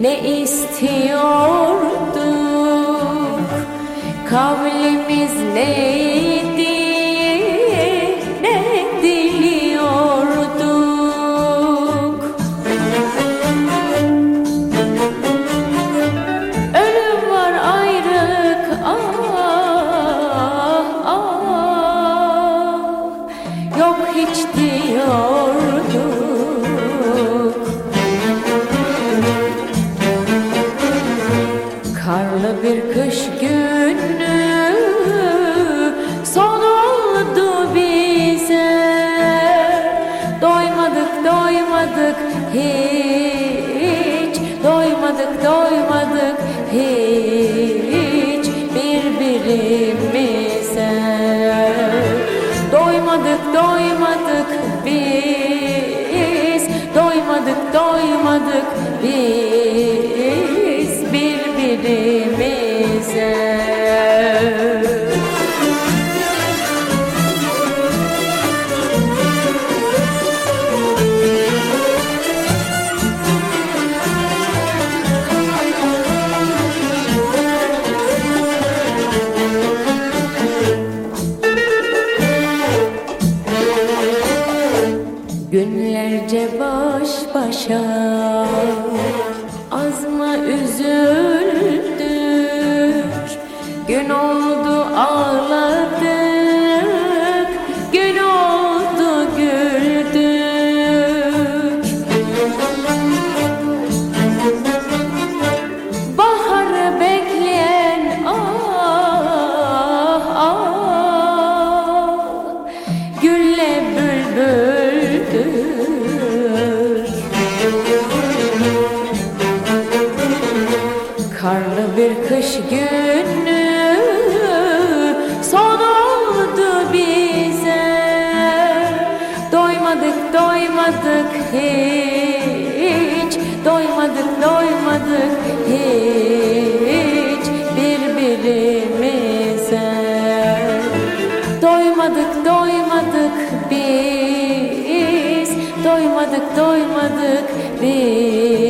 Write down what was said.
ne istiyorduk? Kavlimiz neydi? Ne diliyorduk? Ölüm var ayrık ah, ah ah. Yok hiç diyor. Hiç. Doymadık doymadık hiç birbirimize. Doymadık doymadık biz. Doymadık doymadık biz birbirimize Günlerce baş başa az mı bir kış günü son oldu bize. Doymadık doymadık hiç Doymadık doymadık hiç birbirimize. Doymadık doymadık biz Doymadık doymadık biz.